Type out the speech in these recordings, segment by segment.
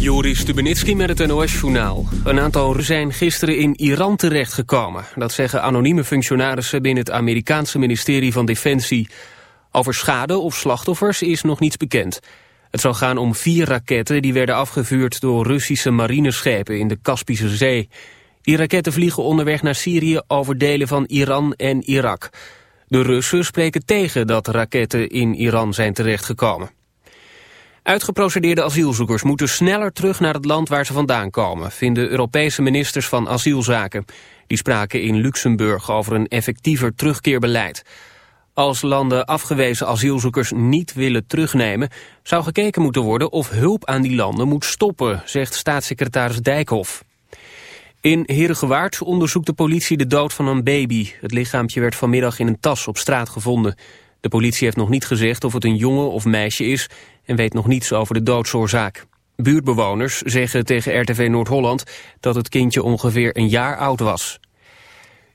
Joris Stubenitski met het NOS-journaal. Een aantal zijn gisteren in Iran terechtgekomen. Dat zeggen anonieme functionarissen binnen het Amerikaanse ministerie van Defensie. Over schade of slachtoffers is nog niets bekend. Het zou gaan om vier raketten die werden afgevuurd door Russische marineschepen in de Kaspische Zee. Die raketten vliegen onderweg naar Syrië over delen van Iran en Irak. De Russen spreken tegen dat raketten in Iran zijn terechtgekomen. Uitgeprocedeerde asielzoekers moeten sneller terug naar het land waar ze vandaan komen, vinden Europese ministers van asielzaken. Die spraken in Luxemburg over een effectiever terugkeerbeleid. Als landen afgewezen asielzoekers niet willen terugnemen, zou gekeken moeten worden of hulp aan die landen moet stoppen, zegt staatssecretaris Dijkhoff. In Herengewaard onderzoekt de politie de dood van een baby. Het lichaampje werd vanmiddag in een tas op straat gevonden. De politie heeft nog niet gezegd of het een jongen of meisje is en weet nog niets over de doodsoorzaak. Buurtbewoners zeggen tegen RTV Noord-Holland dat het kindje ongeveer een jaar oud was.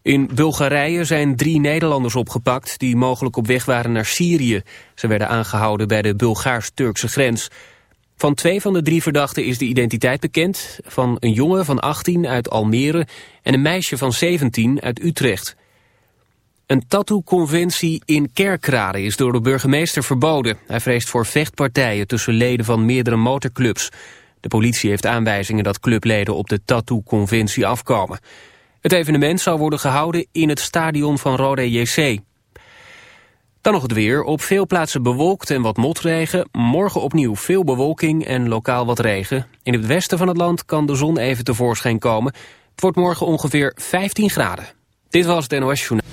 In Bulgarije zijn drie Nederlanders opgepakt die mogelijk op weg waren naar Syrië. Ze werden aangehouden bij de Bulgaars-Turkse grens. Van twee van de drie verdachten is de identiteit bekend. Van een jongen van 18 uit Almere en een meisje van 17 uit Utrecht. Een tattoo-conventie in Kerkrade is door de burgemeester verboden. Hij vreest voor vechtpartijen tussen leden van meerdere motorclubs. De politie heeft aanwijzingen dat clubleden op de tattoo-conventie afkomen. Het evenement zal worden gehouden in het stadion van Rode JC. Dan nog het weer. Op veel plaatsen bewolkt en wat motregen. Morgen opnieuw veel bewolking en lokaal wat regen. In het westen van het land kan de zon even tevoorschijn komen. Het wordt morgen ongeveer 15 graden. Dit was het NOS Journaal.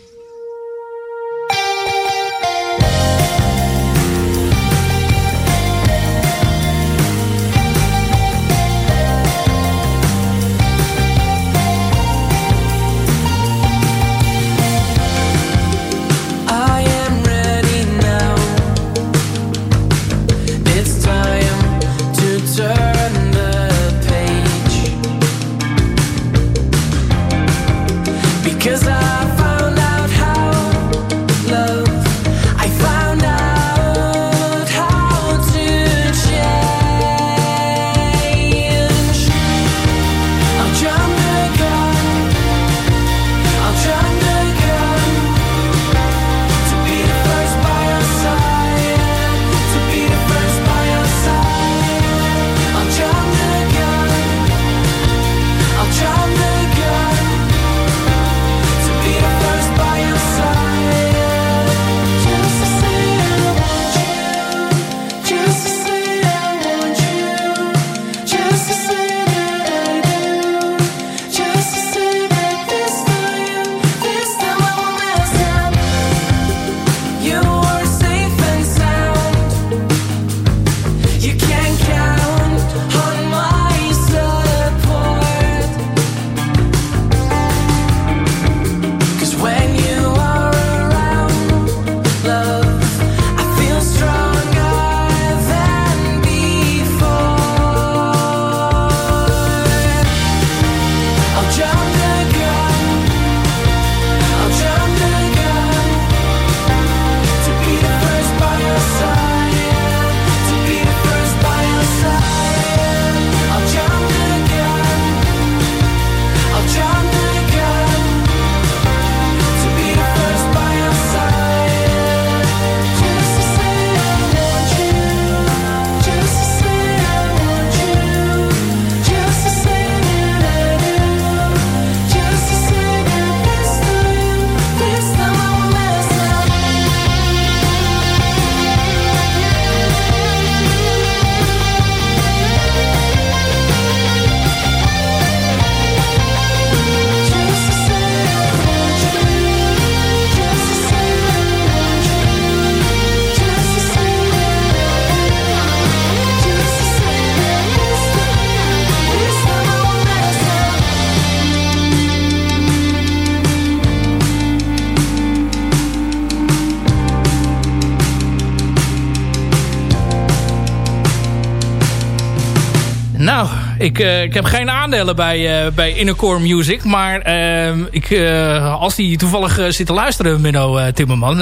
Ik, uh, ik heb geen aandelen bij, uh, bij Innercore Music. Maar uh, ik, als die toevallig zit te luisteren, Menno Timmerman...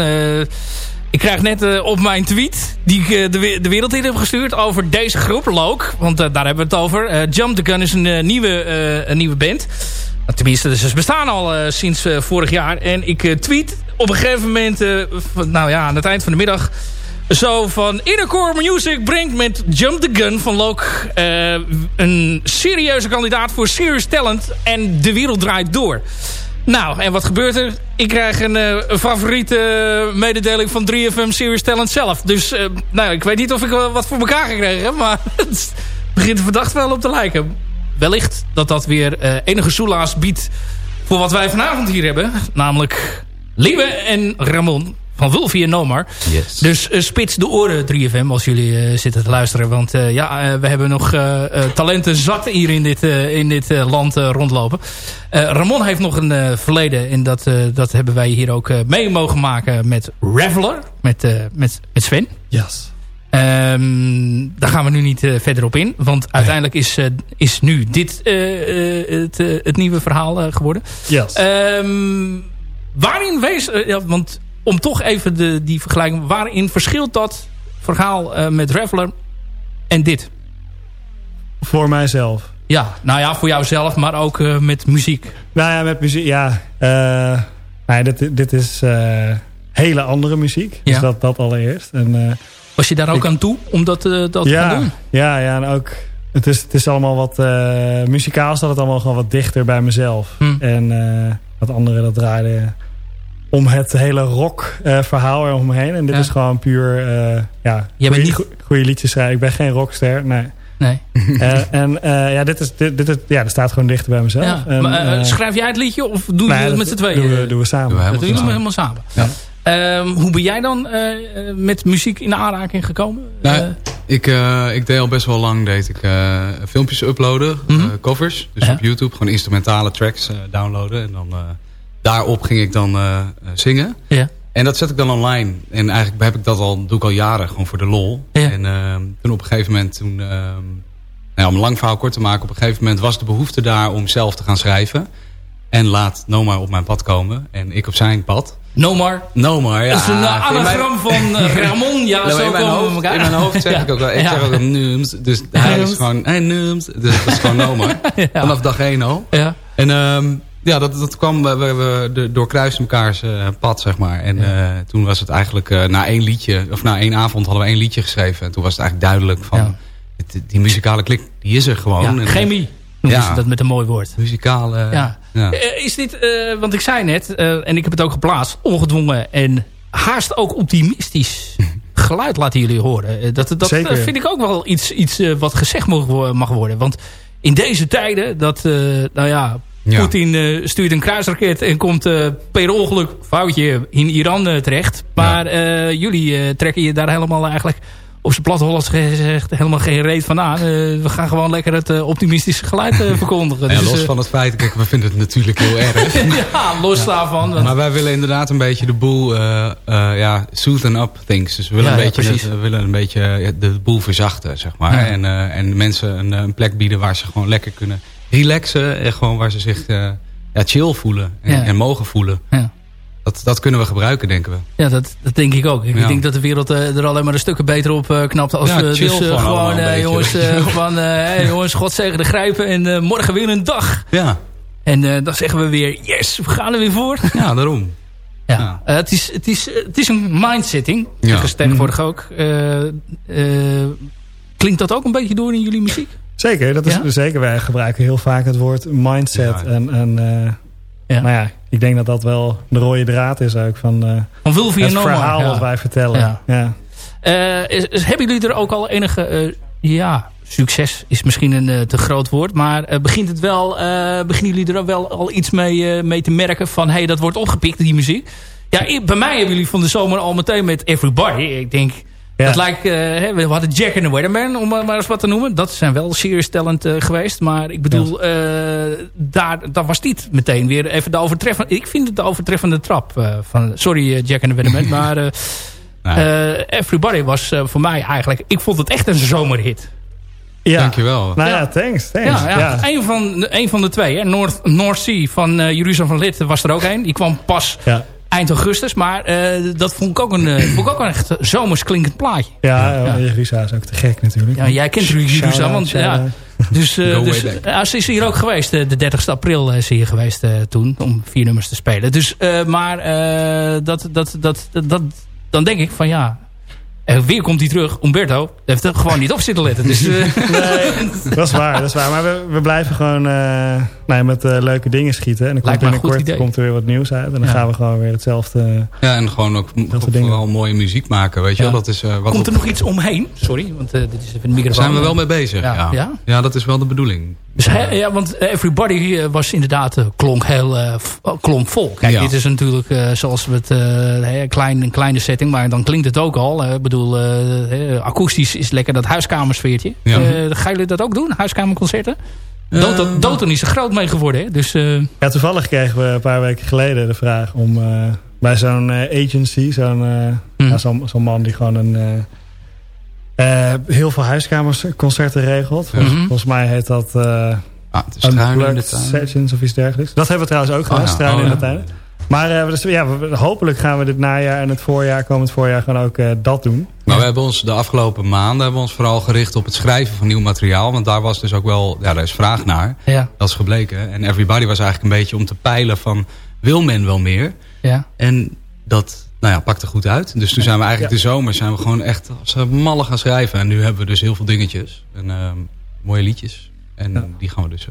ik krijg net op mijn tweet, die ik de, de, wereld in heb gestuurd... over deze groep, Loke. Want daar hebben we het over. Jump the Gun is een, nieuwe, een nieuwe band. Tenminste, ze bestaan al sinds vorig jaar. En ik tweet op een gegeven moment... nou ja, aan het eind van de middag zo van Innercore Music brengt met Jump the Gun van Loke uh, een serieuze kandidaat voor Serious Talent. En de wereld draait door. Nou, en wat gebeurt er? Ik krijg een, uh, favoriete mededeling van 3FM Serious Talent zelf. Dus uh, nou, ik weet niet of ik wat voor elkaar gekregen heb. Maar het begint er verdacht wel op te lijken. Wellicht dat dat weer enige soelaas biedt voor wat wij vanavond hier hebben. Namelijk Liebe en Ramon van Wulfie en Nomar. Yes. Dus uh, spits de oren 3FM als jullie uh, zitten te luisteren. Want uh, ja, we hebben nog talenten zat hier in dit, in dit land rondlopen. Ramon heeft nog een verleden en dat, dat hebben wij hier ook mee mogen maken met Reveler. Met, met, met Sven. Yes. Um, daar gaan we nu niet verder op in. Want uiteindelijk is, is nu dit het, het nieuwe verhaal geworden. Yes. Um, waarin wees... ja, want om toch even de, die vergelijking... waarin verschilt dat verhaal uh, met Reveler en dit? Voor mijzelf. Ja, nou ja, voor jouzelf, maar ook uh, met muziek. Nou ja, met muziek, ja. Uh, nou, dit, dit is hele andere muziek. Dus ja. dat, dat allereerst. En, Was je daar ook aan toe om dat, dat ja, te doen? Ja, ja, en ook... Het is, het is allemaal wat... muzikaal staat het allemaal gewoon wat dichter bij mezelf. Hm. En wat andere dat draaide om het hele rock uh, verhaal eromheen. En dit is gewoon puur uh, ja, goede, niet... goede liedjes schrijven. Ik ben geen rockster, nee. Nee. Uh, en ja, dit is, dit, dit, ja, dat staat gewoon dichter bij mezelf. Ja, en, maar, schrijf jij het liedje of doen we het met z'n tweeën? Doen we, doen we samen. Doen we dat doen we helemaal samen. Ja. Um, hoe ben jij dan met muziek in aanraking gekomen? Nou, ik, ik deed al best wel lang deed ik, filmpjes uploaden, mm -hmm. covers. Dus op YouTube gewoon instrumentale tracks downloaden. En dan daarop ging ik dan uh, zingen. Ja. En dat zet ik dan online. En eigenlijk heb ik dat al, doe ik al jaren, gewoon voor de lol. Ja. En uh, toen op een gegeven moment, toen, uh, nou, om een lang verhaal kort te maken, op een gegeven moment was de behoefte daar om zelf te gaan schrijven. En laat Nomar op mijn pad komen en ik op zijn pad. Nomar? Nomar, ja. Dat is een anagram van Ramon. Ja, nou, zo in, mijn hoofd, in mijn hoofd zeg ik ook wel. Ik zeg ook Nooms. Dus hij is gewoon, hey Nooms. Dus dat is gewoon Nomar. Vanaf dag één al. Ja. En um, ja, dat, dat kwam, we, we, we doorkruisten mekaars uh, pad, zeg maar. En ja. uh, toen was het eigenlijk uh, na één liedje, of na één avond hadden we één liedje geschreven. En toen was het eigenlijk duidelijk van, ja. het, die muzikale klik, die is er gewoon. Ja, chemie. Ja. dat met een mooi woord. Muzikale. Ja. ja. is dit, want ik zei net, en ik heb het ook geplaatst, ongedwongen en haast ook optimistisch geluid laten jullie horen. Dat, dat vind ik ook wel iets, iets wat gezegd mag, mag worden. Want in deze tijden, dat, nou ja, ja. Poetin uh, stuurt een kruisraket en komt uh, per ongeluk, foutje, in Iran uh, terecht. Maar ja. jullie trekken je daar helemaal eigenlijk op zijn plat Hollands gezegd helemaal geen reet van aan. we gaan gewoon lekker het optimistische geluid verkondigen. Ja, dus, los van het feit, kijk, we vinden het natuurlijk heel erg. ja, los daarvan. Want... Maar wij willen inderdaad een beetje de boel, ja, soothen up things. Dus we willen, ja, een, beetje, we willen een beetje de boel verzachten, zeg maar. En, en mensen een, een plek bieden waar ze gewoon lekker kunnen relaxen. En gewoon waar ze zich uh, ja, chill voelen. En, en mogen voelen. Ja. Dat, dat kunnen we gebruiken, denken we. Ja, dat, dat denk ik ook. Ik ja. denk dat de wereld uh, er alleen maar een stukken beter op uh, knapt. Als ja, we dus uh, gewoon, jongens, gewoon hey, jongens, God zegen de grijpen. En morgen weer een dag. Ja. En dan zeggen we weer, yes, we gaan er weer voor. Ja, daarom. Ja, ja. het, is, het, is, het is een mindsetting. Ja. Tegenwoordig mm. ook. klinkt dat ook een beetje door in jullie muziek? Zeker, dat is ja? zeker. Wij gebruiken heel vaak het woord mindset. Ja. En, en uh, ja. Nou ja, ik denk dat dat wel de rode draad is ook van, uh, van het verhaal wat wij vertellen. Ja. Uh, is, is, hebben jullie er ook al enige ja, succes is misschien een te groot woord. Maar begint het wel, beginnen jullie er wel al iets mee, mee te merken van hé, hey, dat wordt opgepikt, die muziek? Ja, bij mij hebben jullie van de zomer al meteen met Everybody. Ik denk, ja. Dat lijkt, uh, we hadden Jack and the Weatherman, om maar eens wat te noemen. Dat zijn wel serious talent uh, geweest. Maar ik bedoel, ja. uh, daar, daar was niet meteen weer even de overtreffende... Ik vind het de overtreffende trap. van, sorry Jack and the Weatherman, maar... Everybody was voor mij eigenlijk... Ik vond het echt een zomerhit. Ja. Dankjewel. Nou ja, thanks. thanks. Ja, ja. Een, van, een van de twee. Hè. North, North Sea van uh, Jeruzalem van Lid was er ook een. Die kwam pas ja. Eind augustus. Maar uh, dat vond ik ook een, uh, vond ik ook een echt zomers klinkend plaatje. Ja, ja. Jeruzalem is ook te gek natuurlijk. Ja, jij kent Jeruzalem. Want, ja, dus, uh, dus uh, ze is hier ook geweest. de 30 april is hier geweest toen. Om vier nummers te spelen. Dus, maar dat, dat, dat, dat, dan denk ik van ja en weer komt hij terug. Umberto heeft er gewoon niet op zitten letten. Dus, uh... nee, dat is waar. Dat is waar. Maar we, we blijven gewoon uh, nou, met uh, leuke dingen schieten. En dan komt binnenkort komt er weer wat nieuws uit. En dan ja. gaan we gewoon weer hetzelfde... Ja, en gewoon ook vooral mooie muziek maken. Weet je ja. dat is, wat komt er nog iets omheen? Sorry, want dit is even een microfoon. Daar zijn we wel mee bezig. Ja. Ja. ja. dat is wel de bedoeling. Dus ja, want Everybody was inderdaad klonk heel klonk vol. Kijk, dit is natuurlijk zoals we het... een, klein, een kleine setting, maar dan klinkt het ook al. Ik bedoel, uh, akoestisch is lekker dat huiskamersfeertje. Ja. Uh, gaan jullie dat ook doen? Huiskamerconcerten? Doton, Doton is er groot mee geworden. Hè? Dus, uh... Ja, toevallig kregen we een paar weken geleden de vraag om bij zo'n agency, zo'n hmm. ja, zo zo man die gewoon een, heel veel huiskamersconcerten regelt. Volgens, mm -hmm. volgens mij heet dat uh, ah, Unplugged Sessions of iets dergelijks. Dat hebben we trouwens ook gedaan, oh, ja. Struinen oh, in de tuin. Maar uh, dus, ja, hopelijk gaan we dit najaar en het voorjaar, komend voorjaar, gewoon ook uh, dat doen. Maar we hebben ons de afgelopen maanden hebben we ons vooral gericht op het schrijven van nieuw materiaal. Want daar was dus ook wel, ja, daar is vraag naar. Ja. Dat is gebleken. En Everybody was eigenlijk een beetje om te peilen van, wil men wel meer? Ja. En dat nou ja, pakte goed uit. Dus toen zijn we eigenlijk de zomer zijn we gewoon echt als mallen gaan schrijven. En nu hebben we dus heel veel dingetjes. En uh, mooie liedjes. En die gaan we dus...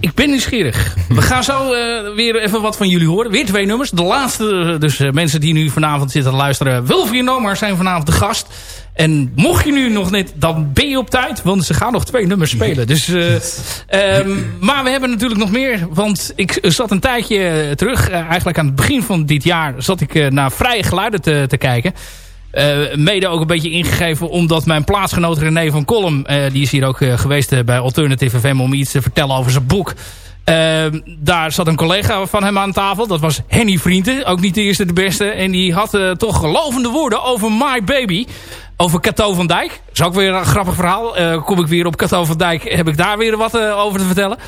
Ik ben nieuwsgierig. We gaan zo uh, weer even wat van jullie horen. Weer twee nummers. De laatste, eh, dus uh, mensen die nu vanavond zitten te luisteren. Wilfried Nomar zijn vanavond de gast. En mocht je nu nog net, dan ben je op tijd. Want ze gaan nog twee nummers spelen. Dus, uh, um, maar we hebben natuurlijk nog meer. Want ik zat een tijdje terug. eigenlijk aan het begin van dit jaar zat ik naar vrije geluiden te, te kijken. Uh, mede ook een beetje ingegeven omdat mijn plaatsgenoot René van Kolm... Uh, die is hier ook uh, geweest bij Alternative FM om iets te vertellen over zijn boek. daar zat een collega van hem aan tafel. Dat was Henny Vrienden. Ook niet de eerste de beste. En die had toch gelovende woorden over My Baby. Over Cato van Dijk. Dat is ook weer een grappig verhaal. kom ik weer op Cato van Dijk. Heb ik daar weer wat over te vertellen.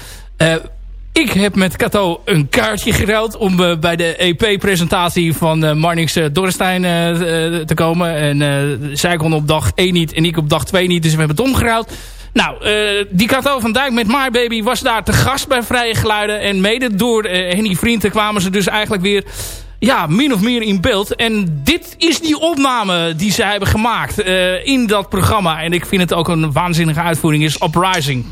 Ik heb met Cato een kaartje geruild om uh, bij de EP-presentatie van uh, Marnix uh, te komen. En zij kon op dag 1 niet en ik op dag 2 niet, dus we hebben het omgeruild. Nou, die Cato van Dijk met My Baby was daar te gast bij Vrije Geluiden. En mede door Henny Vrienden kwamen ze dus eigenlijk weer ja, min of meer in beeld. En dit is die opname die ze hebben gemaakt in dat programma. En ik vind het ook een waanzinnige uitvoering, is Uprising.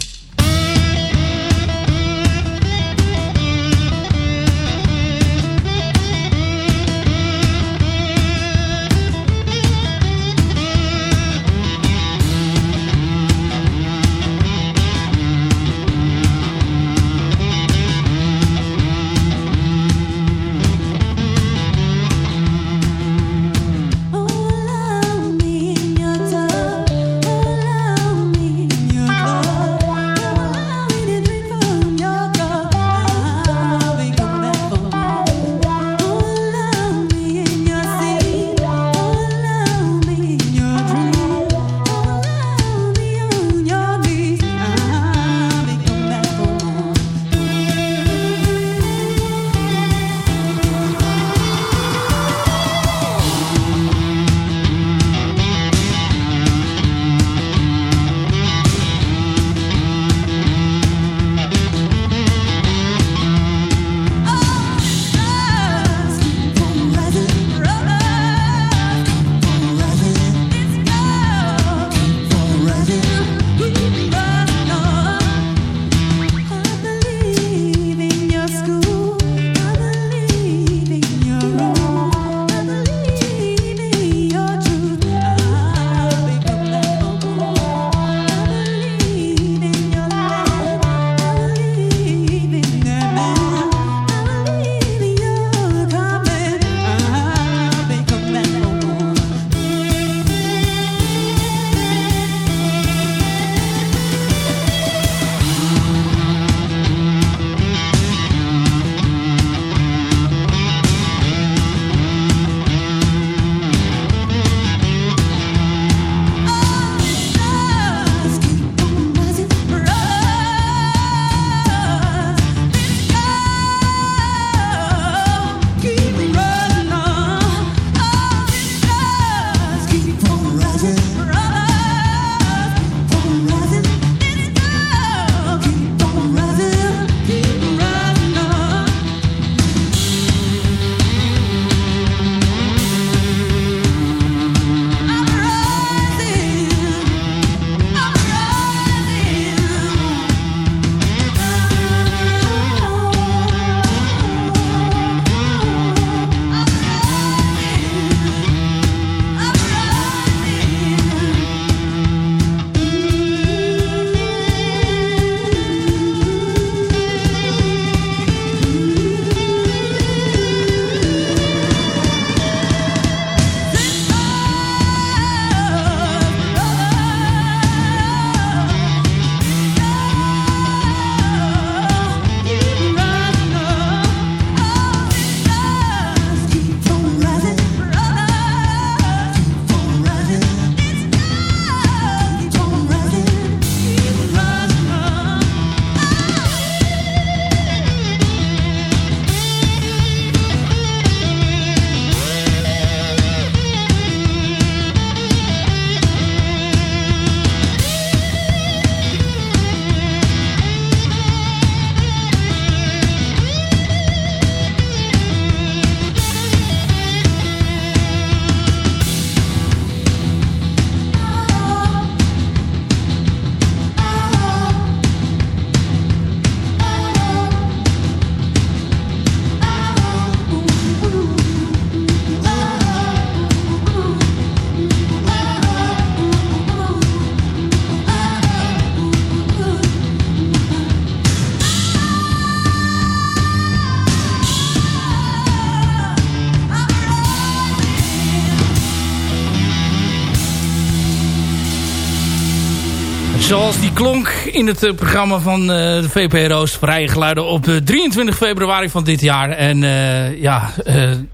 Klonk in het eh, programma van uh, de VPRO's Vrije Geluiden op 23 eh, februari van dit jaar. En uh, ja,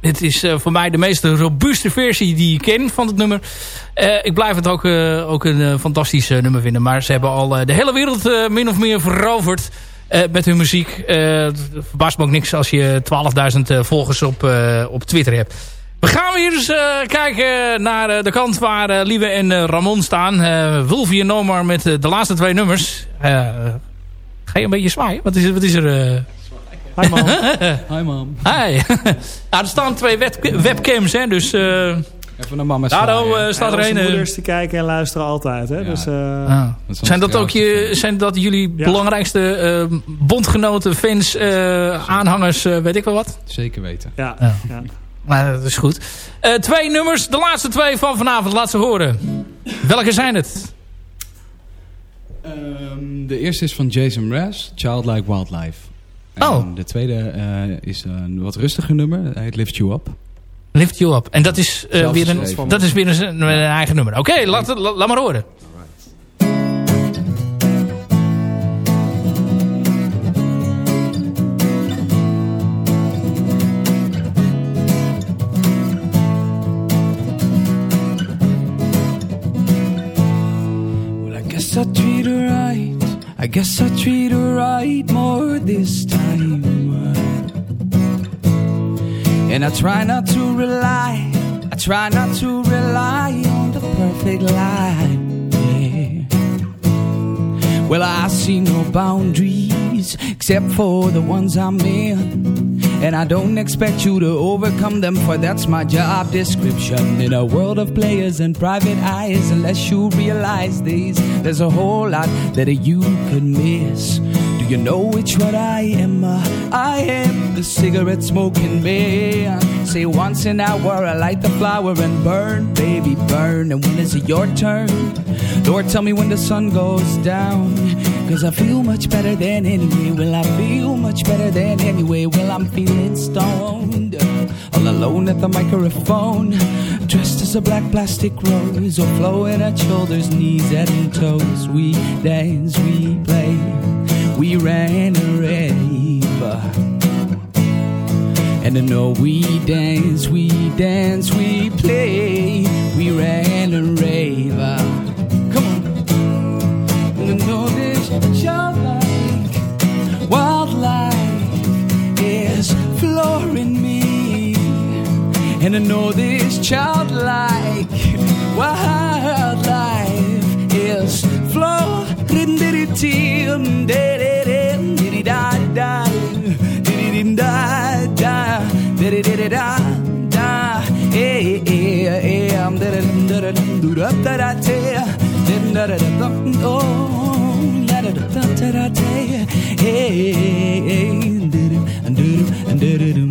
het is voor mij de meest robuuste versie die ik ken van het nummer. ik blijf het ook, ook een fantastisch nummer vinden. Maar ze hebben al de hele wereld min of meer veroverd met hun muziek. het verbaast me ook niks als je 12.000 volgers op, op Twitter hebt. We gaan weer eens uh, kijken naar uh, de kant waar uh, Lieve en Ramon staan. Uh, Wolfie en Nomar met de laatste twee nummers. ga je een beetje zwaaien? Wat is, wat is er? Hi mom. Hi mom. Hi. er staan twee webcams, hè, dus... Even naar mama Daarom staat er een... Moeders te kijken en luisteren altijd, hè. Ja. Dus, ah. zijn, dat ook je, zijn dat jullie ja. belangrijkste bondgenoten, fans, aanhangers, weet ik wel wat? Zeker weten. Ja, ja. Maar dat is goed. Uh, twee nummers, de laatste twee van vanavond. Laat ze horen. Welke zijn het? Um, de eerste is van Jason Mraz, Childlike Wildlife. En oh. de tweede uh, is een wat rustiger nummer. Hij heet Lift You Up. Lift You Up. En dat is, uh, weer, een, dat is weer een, een eigen nummer. Oké, okay, laat, laat maar horen. Guess I treat her right. I guess I treat her right more this time. And I try not to rely, I try not to rely on the perfect lie. Yeah. Well, I see no boundaries except for the ones I'm in. And I don't expect you to overcome them, for that's my job description. In a world of players and private eyes, unless you realize these, there's a whole lot that you could miss. Do you know which one I am? Uh, I am the cigarette smoking man. Say once an hour, I light the flower and burn, baby, burn. And when is it your turn? Lord, tell me when the sun goes down. Cause I feel much better than anyway. Well, I feel much better than anyway. Well, I'm feeling stoned. All alone at the microphone. Dressed as a black plastic rose. Or flowing at shoulders, knees, and toes. We dance, we play. We ran a rave. And I know we dance, we dance, we play. We ran a rave. childlike wildlife is flooring me, and I know this childlike wildlife is flooring me da da da da da hey hey da da da da da da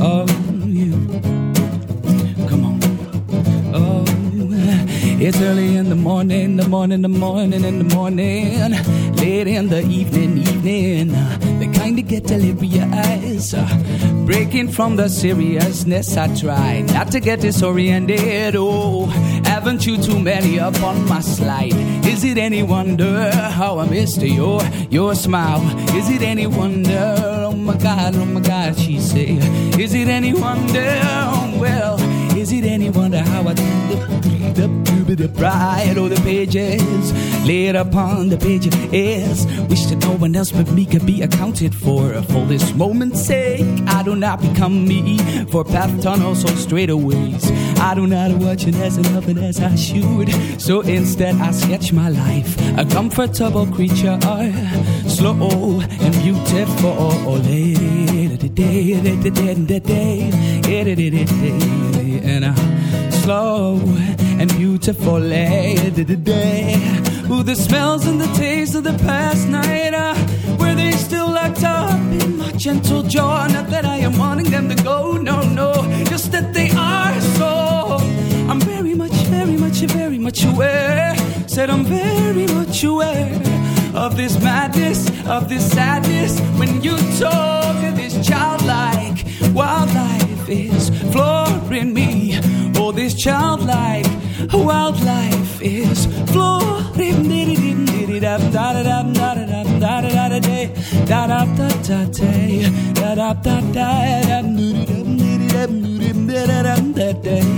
Oh, you. Come on. Oh, it's early in the morning, the morning, the morning, in the morning. Late in the evening, evening. The kind to get delirious. Breaking from the seriousness, I try not to get disoriented. Oh, haven't you too many up on my slide? Is it any wonder how I missed your your smile? Is it any wonder? Oh my God, oh my God, she say. Is it any wonder? Well, is it any wonder how I the the the bride or the pages laid upon the pages is wish that no one else but me could be accounted for for this moment's sake I do not become me for path tunnels or straightaways I do not watch it as enough as I should. So instead I sketch my life. A comfortable creature slow and beautiful. And I slow and beautiful. Ooh, the smells and the taste of the past night uh, Were they still locked up in my gentle jaw. Not that I am wanting them to go, no, no. Just that they are much, very much aware. Said I'm very much aware Of this madness, of this sadness. When you talk of this childlike Wildlife is flooring me. Oh, this childlike wildlife is flooring me. Da da da da da da da da da da da da da da da da da da da da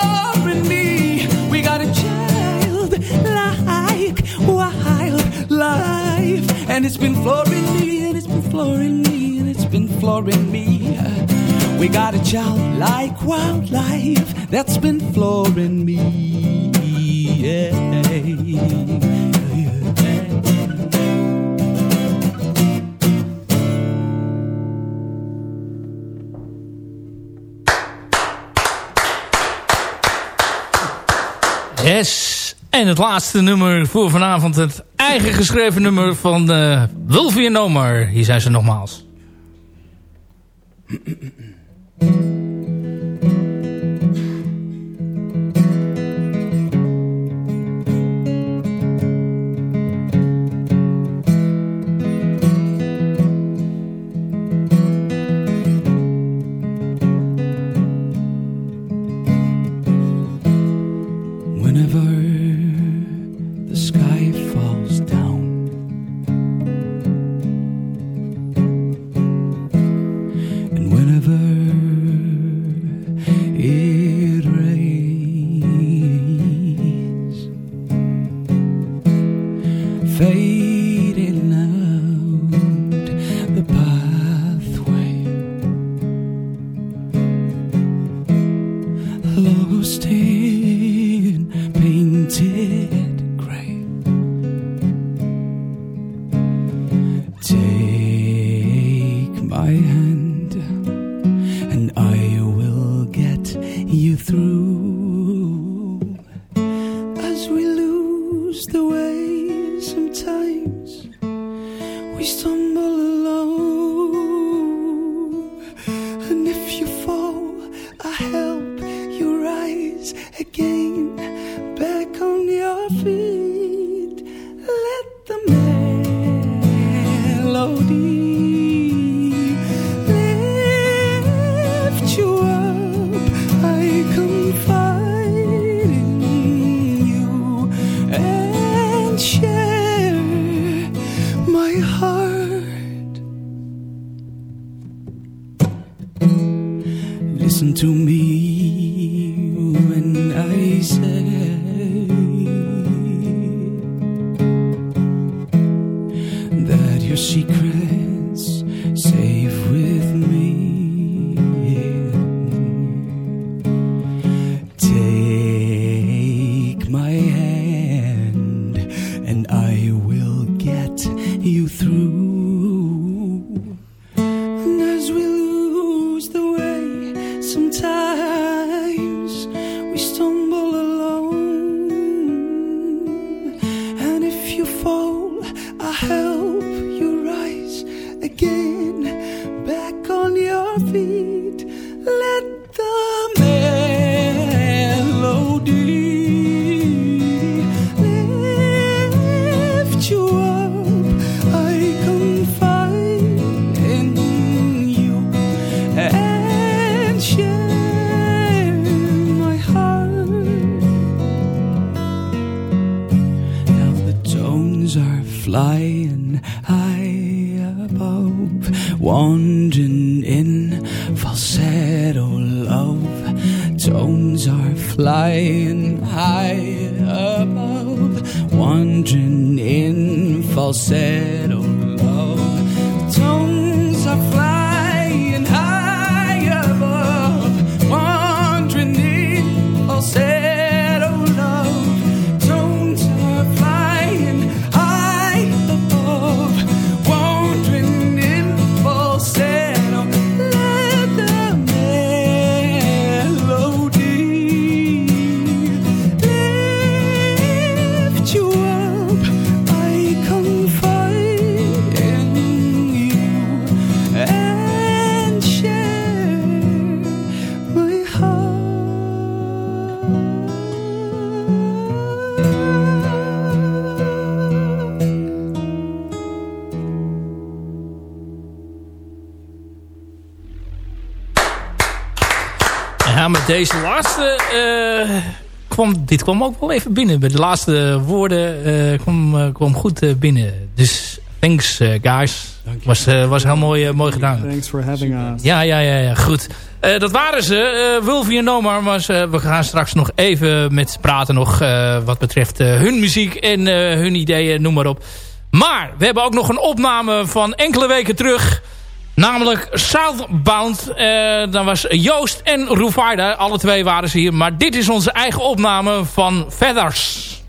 and it's been flooring me, and it's been flooring me, and it's been flooring me. We got a child like wildlife that's been flooring me. Yeah. En het laatste nummer voor vanavond. Het eigen geschreven nummer van uh, Wilfie Nomar. Hier zijn ze nogmaals. dit kwam ook wel even binnen. Bij de laatste woorden uh, kwam, eh, kwam goed eh, binnen. Dus thanks guys. Was, was heel mooi, mooi gedaan. Thanks for having us. Ja, ja, ja, ja goed. Dat waren ze, uh, Wulfie en Nomar. Maar we gaan straks nog even met praten nog, wat betreft hun muziek en hun ideeën, noem maar op. Maar we hebben ook nog een opname van enkele weken terug... Namelijk Southbound. Uh, dan was Joost en Roevaarda. Alle twee waren ze hier. Maar dit is onze eigen opname van Feathers.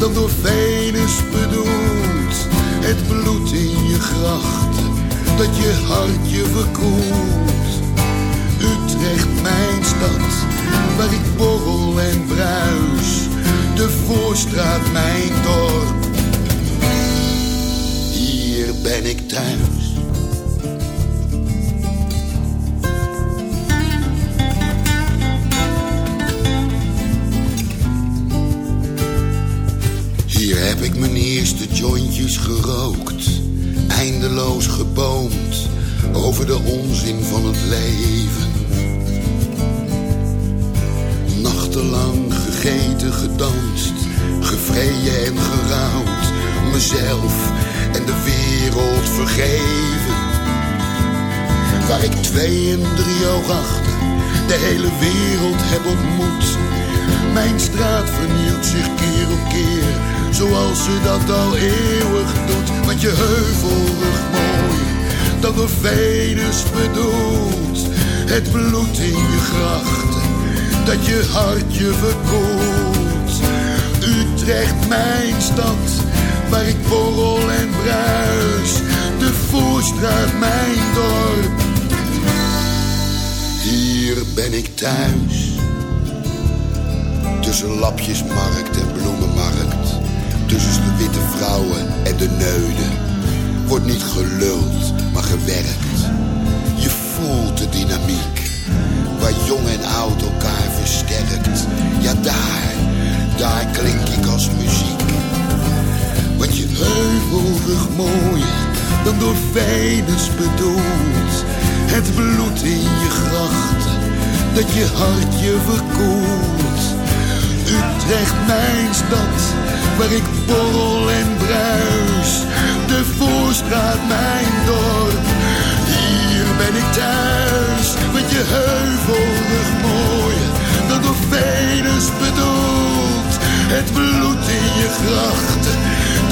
Dan door Venus bedoeld. Het bloed in je grachten, dat je hartje verkoelt Utrecht mijn stad, waar ik borrel en bruis. De Voorstraat mijn dorp, hier ben ik thuis. Heb ik mijn eerste jointjes gerookt, eindeloos geboomd over de onzin van het leven. Nachtenlang gegeten, gedanst, gevreden en gerouwd. Mezelf en de wereld vergeven. Waar ik twee en drie oog achter de hele wereld heb ontmoet. Mijn straat vernielt zich keer op keer, zoals ze dat al eeuwig doet. Want je heuvelrug mooi, dat door Venus bedoelt. Het bloed in je grachten dat je hartje verkoelt. Utrecht, mijn stad, waar ik borrel en bruis. De Voorstraat, mijn dorp. Hier ben ik thuis. Tussen lapjesmarkt en bloemenmarkt. Tussen de witte vrouwen en de neuden. Wordt niet geluld, maar gewerkt. Je voelt de dynamiek waar jong en oud elkaar versterkt. Ja, daar, daar klink ik als muziek. Want je heuvelrug mooier dan door Venus bedoeld. Het bloed in je grachten, dat je hartje verkoelt. Utrecht, mijn stad, waar ik borrel en bruis. De Voorstraat, mijn dorp, hier ben ik thuis. Met je heuvelrug mooi, dat door Venus bedoelt. Het bloed in je grachten,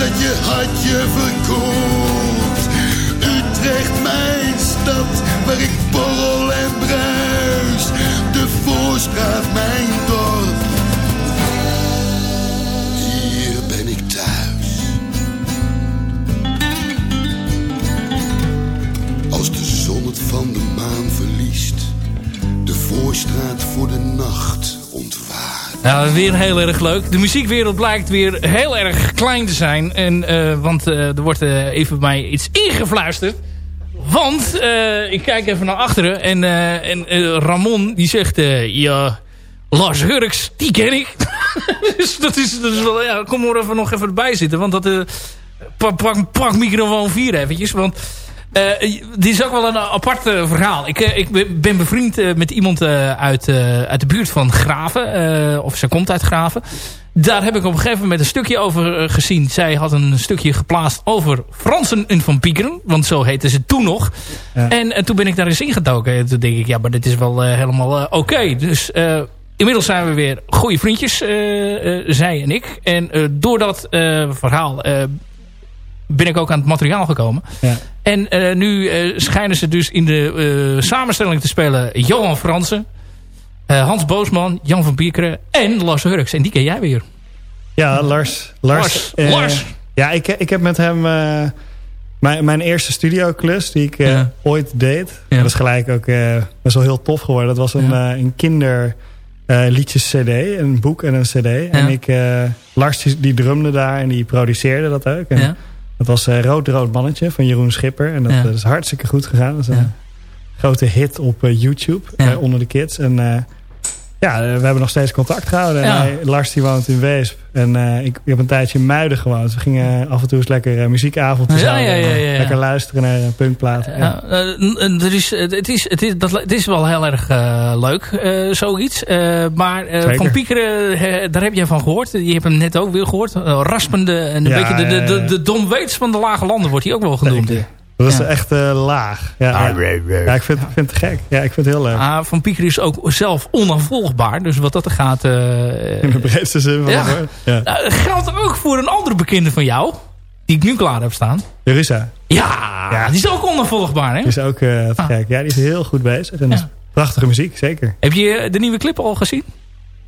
dat je hartje verkoelt. Utrecht, mijn stad, waar ik borrel en bruis. De Voorstraat, mijn van de maan verliest. De voorstraat voor de nacht ontwaart. Ja, weer heel erg leuk. De muziekwereld blijkt weer heel erg klein te zijn. En, uh, want uh, er wordt uh, even bij mij iets ingefluisterd. Want ik kijk even naar achteren. En, en Ramon die zegt... ja, Lars Hurks, die ken ik. dus dat is, dat is wel... Ja, kom er even nog even erbij zitten. Want dat... pak, pak, pak microfoon 4 eventjes. Want... Uh, dit is ook wel een apart uh, verhaal. Ik, uh, ik ben bevriend met iemand uit, uit de buurt van Graven. of ze komt uit Graven. Daar heb ik op een gegeven moment een stukje over gezien. Zij had een stukje geplaatst over Fransen en Van Piekeren. Want zo heette ze toen nog. Ja. En, en, toen ben ik daar eens ingedoken. En toen denk ik, ja, maar dit is wel helemaal oké. Okay. Dus inmiddels zijn we weer goede vriendjes. zij en ik. En door dat verhaal ben ik ook aan het materiaal gekomen. Ja. En uh, nu uh, schijnen ze dus in de uh, samenstelling te spelen Johan Fransen, Hans Boosman, Jan van Biekeren en Lars Hurks. En die ken jij weer. Ja, Lars. Lars. Lars. Lars. Ja, ik, ik heb met hem Mijn, mijn eerste studioklus die ik uh, ooit deed. Dat was gelijk ook uh, best wel heel tof geworden. Dat was een, uh, een kinder liedjes cd. Een boek en een cd. En ik, Lars die, die, drumde daar en die produceerde dat ook. En Dat was Rood Rood Mannetje van Jeroen Schipper. En dat, dat is hartstikke goed gegaan. Dat is een grote hit op YouTube onder de kids. En ja, we hebben nog steeds contact gehouden. Ja. Lars die woont in Weesp. En uh, ik, ik, heb een tijdje in Muiden gewoond. We gingen af en toe eens lekker uh, muziekavondjes ja, ja, ja, Lekker luisteren naar een punkplaten. Ja. Uh, er is, het, is, het, is, dat, het is wel heel erg leuk, zoiets. maar van Piekeren, daar heb jij van gehoord. Je hebt hem net ook weer gehoord. raspende en een beetje de, de, de, de van de lage landen wordt hij ook wel genoemd. Dat is echt uh, laag. Ja, ah, ja. ik vind, vind, het gek. Ja, ik vind het heel leuk. Ah, van Pieker is ook zelf onafvolgbaar. Dus wat dat er gaat... Uh, In de breedste zin van ja. ja. Nou, geldt ook voor een andere bekende van jou. Die ik nu klaar heb staan. Jerisa. Ja, ja, die is ook onafvolgbaar. Hè? Die is ook uh, ah. gek. Ja, die is heel goed bezig. En ja. prachtige muziek, zeker. Heb je de nieuwe clip al gezien?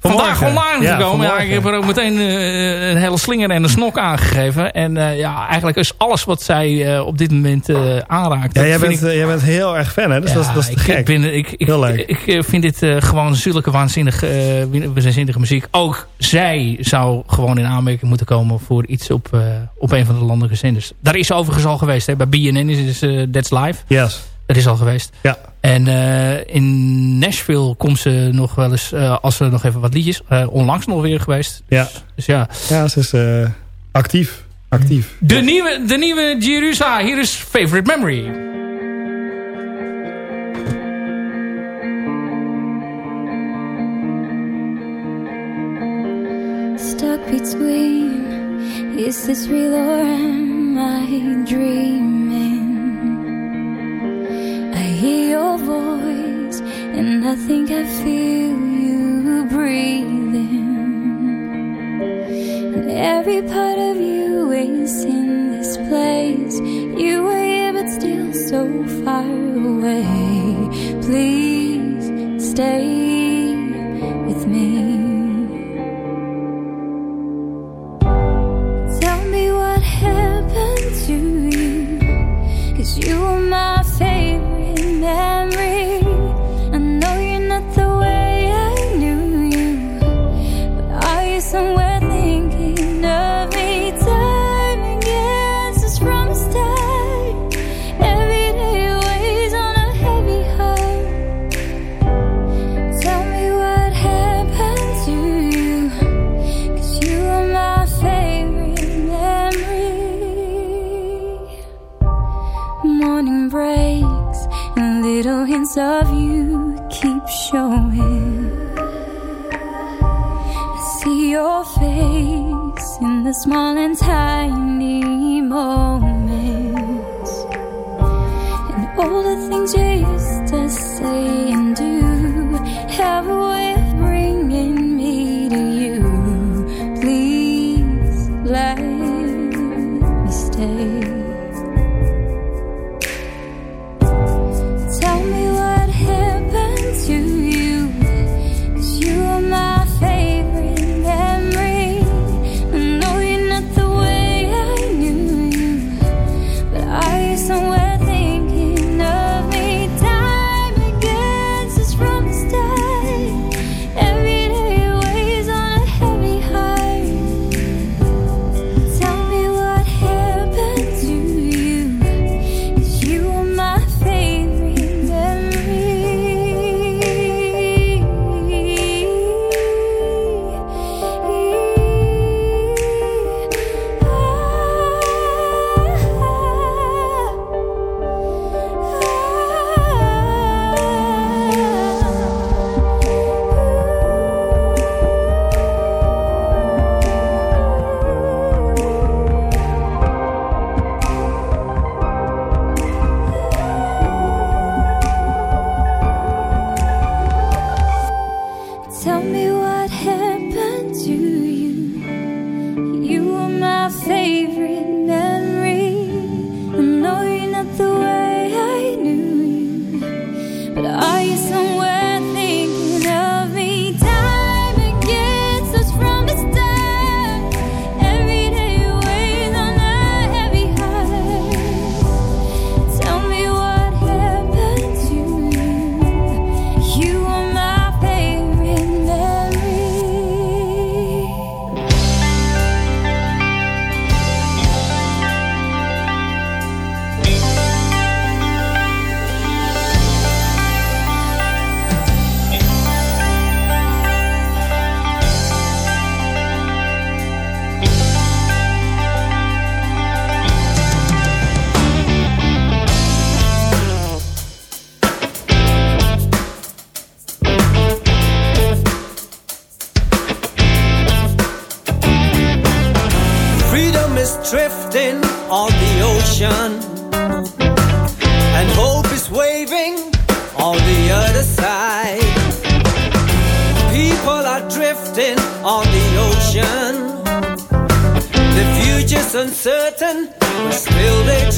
Vandaag online gekomen. Ja, ik heb er ook meteen uh, een hele slinger en een snok aangegeven. En uh, ja, eigenlijk is alles wat zij uh, op dit moment aanraakt. Ja, jij bent, ik... jij bent heel erg fan, hè? Dus ja, dat, dat is te ik, gek. Ben, ik, ik, heel leuk. Ik, vind dit gewoon zulke waanzinnig, waanzinnige muziek. Ook zij zou gewoon in aanmerking moeten komen voor iets op, op een van de landelijke zenders. Daar is overigens al geweest. Hè? Bij BNN is het That's Live. Yes. Dat is al geweest. Ja. En uh, in Nashville komt ze nog wel eens, uh, als ze nog even wat liedjes, uh, onlangs nog weer geweest. Ja. Dus, dus ja. Ja, ze is actief. Actief. De nieuwe, de nieuwe Jerusa, hier is Favorite Memory. Stuck between, is this real or am I dreaming? And I think I feel you breathing. And every part of you is in this place. You were here, but still so far away. Please stay face in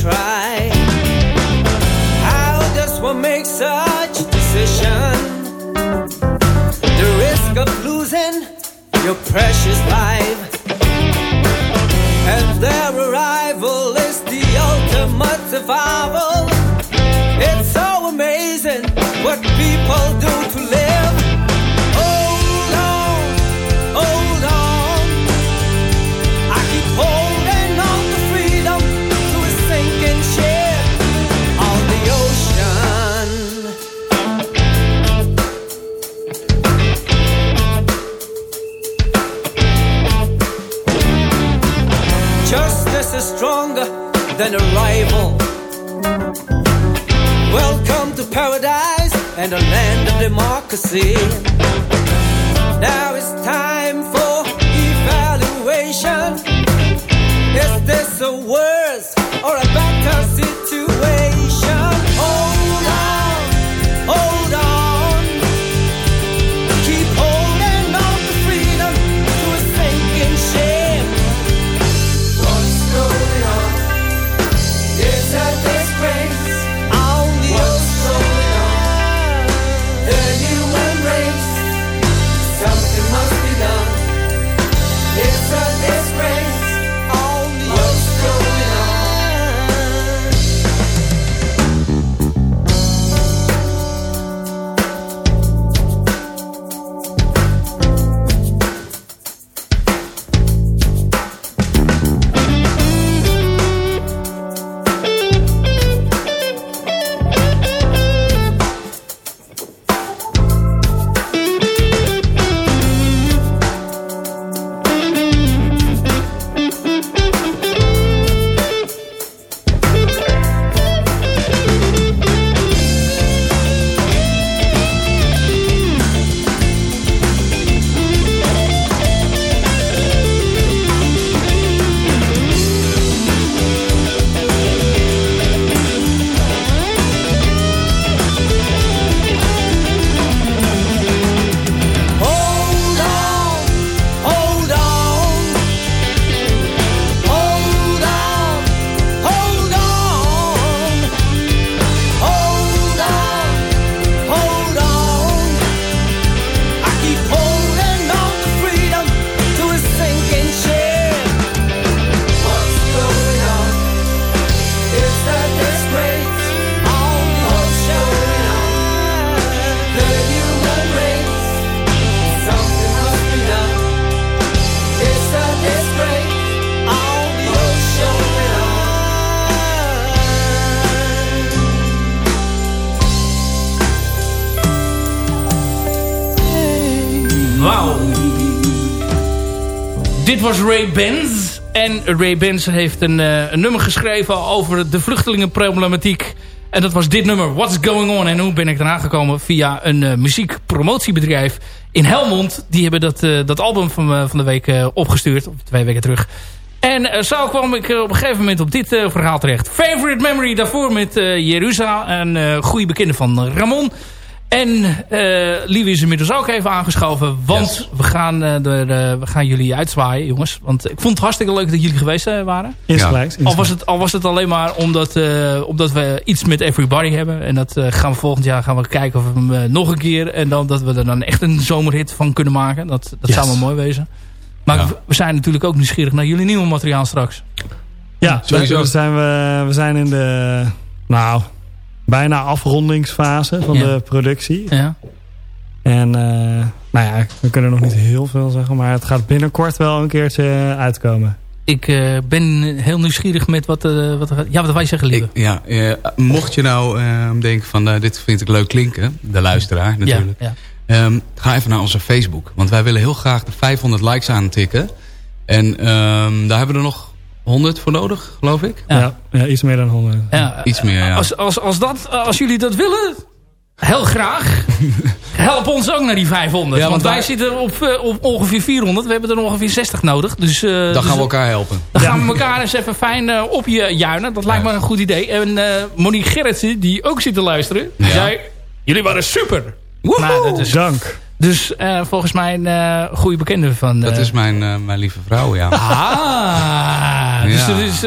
try. see. Ray Benz. En Ray Benz heeft een, eh, een nummer geschreven over de vluchtelingenproblematiek. En dat was dit nummer, What's Going On? En hoe ben ik eraan gekomen? Via een eh, muziekpromotiebedrijf in Helmond. Die hebben dat, eh, dat album van, van de week opgestuurd. Of twee weken terug. En zo kwam ik op een gegeven moment op dit verhaal terecht. Favorite Memory daarvoor met Jeruzalem. Een goede bekende van Ramon. En eh Lieve is inmiddels ook even aangeschoven. Want we, gaan, eh, we gaan jullie uitzwaaien, jongens. Want ik vond het hartstikke leuk dat jullie geweest eh, waren. Insgelijks. Al was, het, al was het alleen maar omdat, eh, omdat we iets met Everybody hebben. En dat eh, gaan we volgend jaar gaan we kijken of we hem nog een keer... en dan, dat we er dan echt een zomerhit van kunnen maken. Dat, dat Yes. zou wel mooi wezen. Maar Ja. we- zijn natuurlijk ook nieuwsgierig naar jullie nieuwe materiaal straks. Ja, Sowieso. we zijn, we, we zijn in de nou, bijna afrondingsfase van Ja. de productie. Ja. En eh, nou ja, we kunnen nog niet heel veel zeggen, maar het gaat binnenkort wel een keertje uitkomen. Ik eh, ben heel nieuwsgierig met wat, eh wat Ja, wat wij zeggen, Lieve. Ik, ja, eh, mocht je nou denken van eh, dit vind ik leuk klinken, de luisteraar natuurlijk. Ja, Ehm, ga even naar onze Facebook. Want wij willen heel graag de 500 likes aantikken. En ehm, daar hebben we er nog 100 voor nodig, geloof ik. Ja. Ja, ja, iets meer dan 100. Ja, Iets meer, ja. Als, als, als, dat, als jullie dat willen, heel graag. Help ons ook naar die 500. Ja, want want wij zitten op, eh, op ongeveer 400. We hebben er ongeveer 60 nodig. Dus, eh, Dan dus gaan we elkaar helpen. dan gaan we elkaar eens even fijn eh, op je juinen. Dat lijkt me een goed idee. En eh, Monique Gerritsen, die ook zit te luisteren, zei... Jullie waren super. Nou, dat is, Dank. Dus uh, volgens mij een uh, goede bekende van... Dat is mijn, mijn lieve vrouw, ja. Ah, dus dat is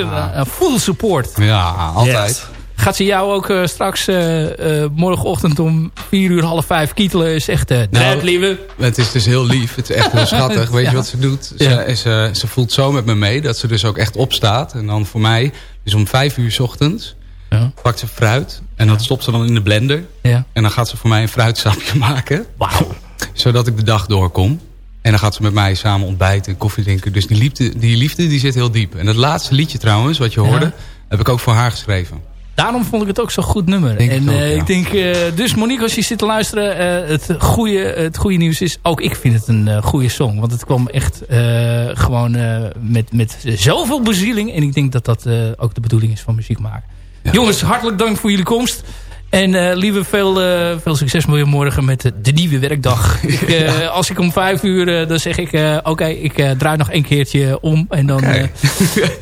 full support. Ja, altijd. Yes. Gaat ze jou ook uh, straks uh, uh, morgenochtend om vier uur, half vijf kietelen? Is echt, uh, nou, lieve. Het is dus heel lief. Het is echt heel schattig. Weet ja. je wat ze doet? Ze, ja. ze, ze, voelt zo met me mee dat ze dus ook echt opstaat. En dan voor mij, dus om vijf uur s ochtends, ja. pakt ze fruit. En dat stopt ze dan in de blender. En dan gaat ze voor mij een fruitsapje maken. Wauw. Zodat ik de dag doorkom. En dan gaat ze met mij samen ontbijten en koffie drinken. Dus die liefde, die liefde die zit heel diep. En dat laatste liedje trouwens, wat je hoorde, heb ik ook voor haar geschreven. Daarom vond ik het ook zo'n goed nummer. Denk en ook, uh, ja. ik denk, uh, dus Monique, als je zit te luisteren, uh, het, goede, het goede nieuws is, ook ik vind het een goede song. Want het kwam echt gewoon met, met zoveel bezieling. En ik denk dat dat ook de bedoeling is van muziek maken. Ja. Jongens, hartelijk dank voor jullie komst. En uh, lieve, veel, uh, veel succes morgen met de nieuwe werkdag. ik, uh, ja. Als ik om vijf uur, dan zeg ik... Oké, okay, ik draai nog een keertje om. En dan, okay.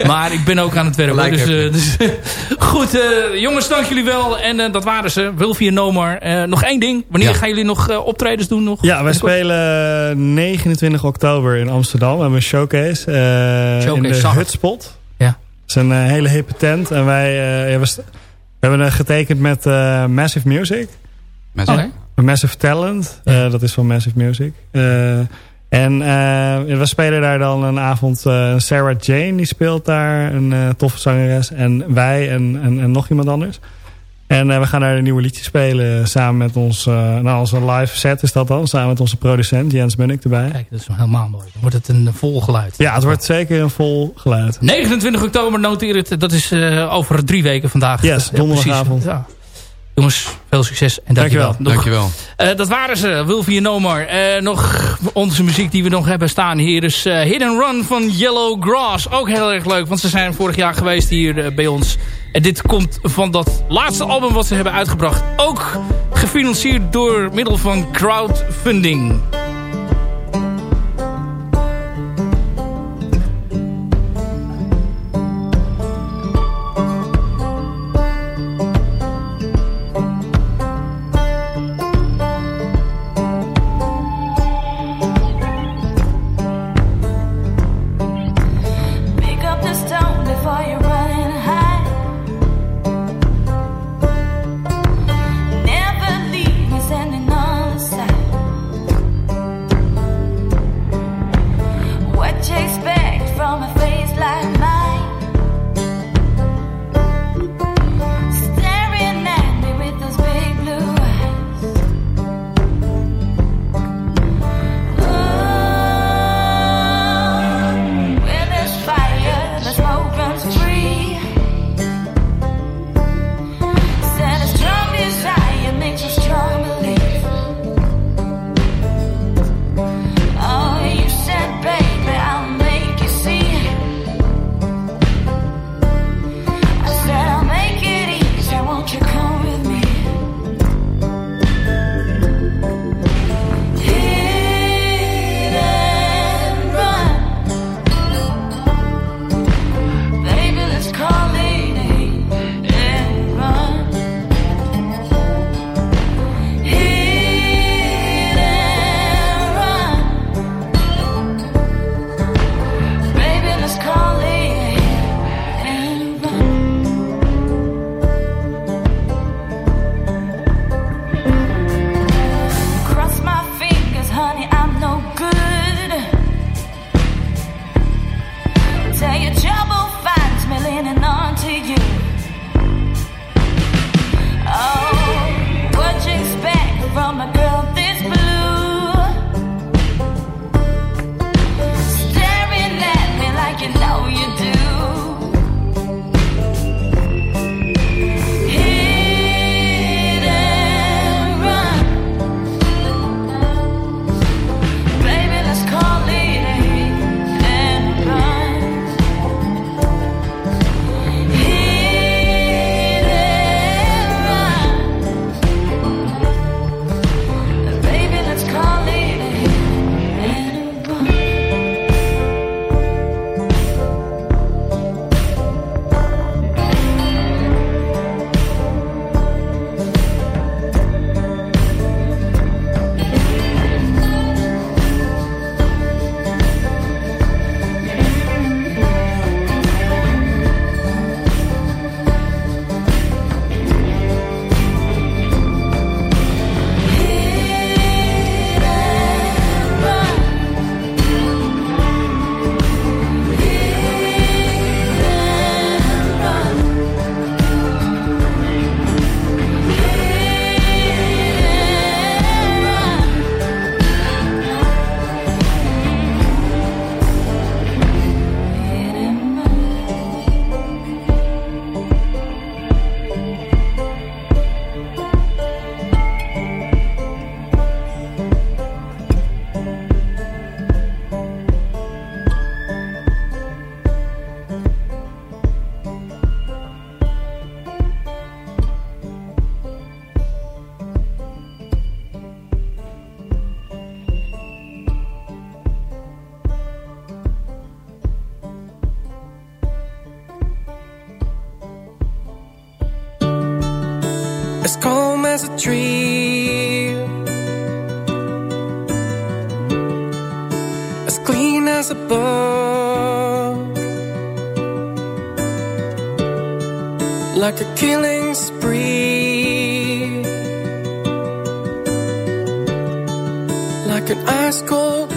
maar ik ben ook aan het werk. Dus, dus goed, jongens, dank jullie wel. En dat waren ze. Wilfie en Nomar. nog één ding. Wanneer ja. gaan jullie nog optredens doen? Nog? Ja, wij spelen 29 oktober in Amsterdam. We hebben een showcase, showcase in de Hutspot. Ja. Het is een hele hippe tent. En wij... Ja, we hebben getekend met uh, Massive Music. Massive, okay. Massive Talent. Uh, dat is van Massive Music. Uh, en we spelen daar dan een avond. Sarah Jane die speelt daar. Een toffe zangeres. En wij en, en, en nog iemand anders. En we gaan daar een nieuwe liedje spelen. Samen met ons. nou, onze live set is dat dan. Samen met onze producent Jens Munnik erbij. Kijk, dat is wel helemaal mooi. Dan wordt het een vol geluid. Ja, het wordt zeker een vol geluid. 29 oktober noteer het. Dat is over drie weken vandaag. Yes, donderdagavond. Ja. Jongens, veel succes. En dankjewel. Dankjewel. dankjewel. Uh, dat waren ze. Wilfie en Nomar. Uh, nog onze muziek die we nog hebben staan hier is uh, Hit and Run van Yellow Grass. Ook heel erg leuk, want ze zijn vorig jaar geweest hier bij ons. En dit komt van dat laatste album wat ze hebben uitgebracht. Ook gefinancierd door middel van crowdfunding. As calm as a tree, as clean as a bug, like a killing spree, like an ice cold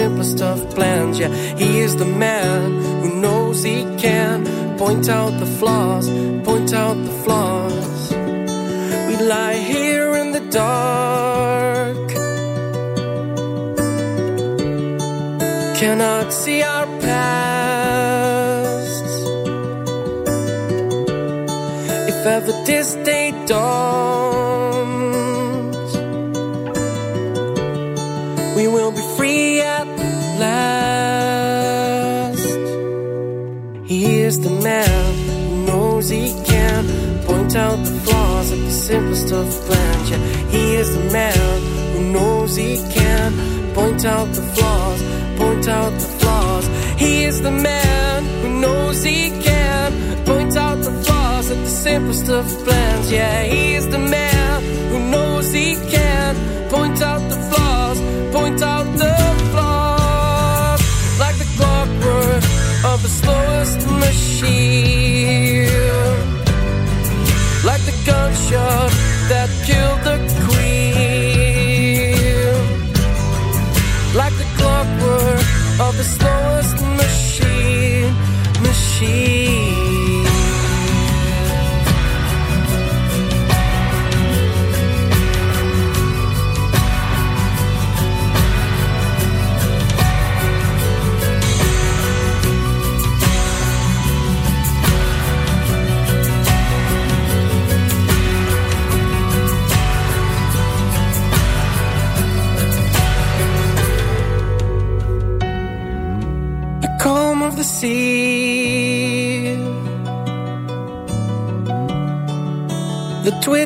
simplest of plans. Yeah, he is the man who knows he can point out the flaws, point out the flaws. We lie here in the dark, cannot see our past. If ever this day dawns, of. Yeah, he is the man who knows he can point out the flaws, point out the flaws. He is the man who knows he can point out the flaws at the simplest of plans. Yeah, he is the man who knows he can point out the flaws, point out the flaws, like the clockwork of the slowest machine, like the gunshot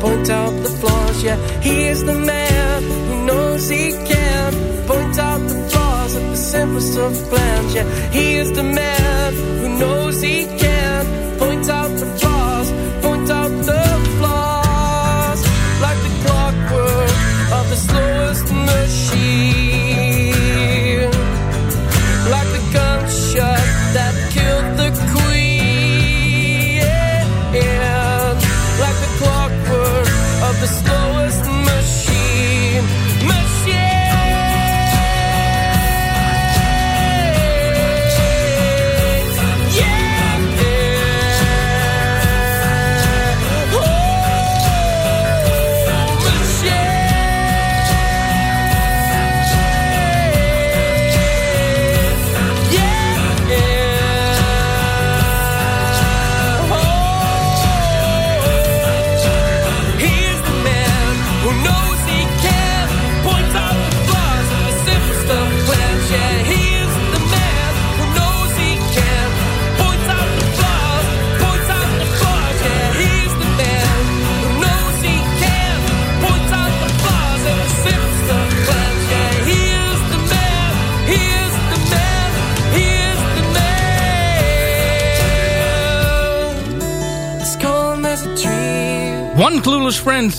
point out the flaws. Yeah, he is the man who knows he can point out the flaws of the simplest of plans. Yeah, he is the man who knows he can point out the flaws,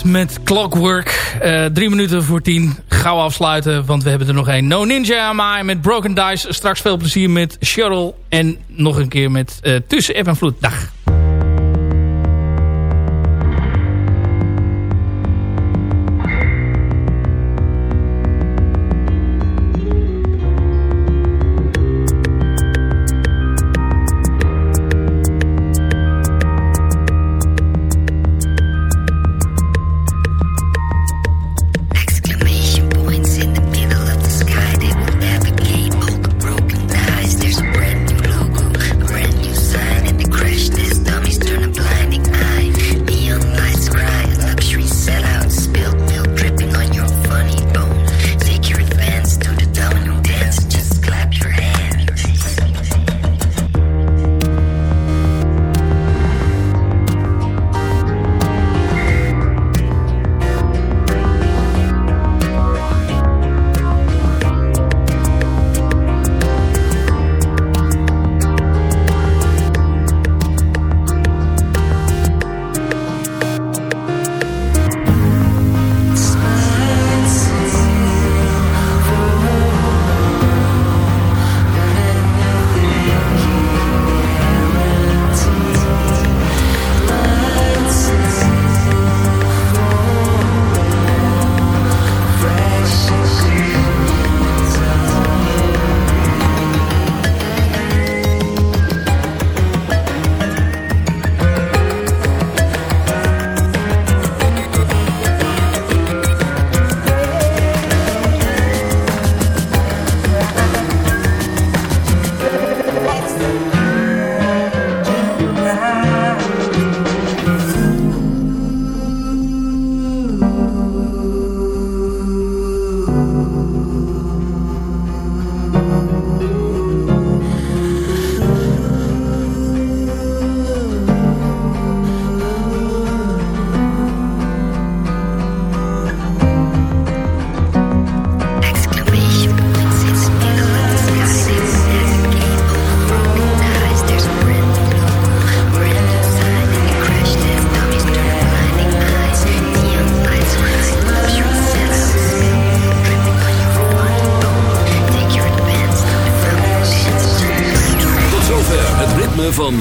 Met Clockwork. Eh, drie minuten voor tien. Gauw afsluiten, want we hebben er nog één. No Ninja Mai met Broken Dice. Straks veel plezier met Cheryl. En nog een keer met uh, Tussen App en Vloed. Dag.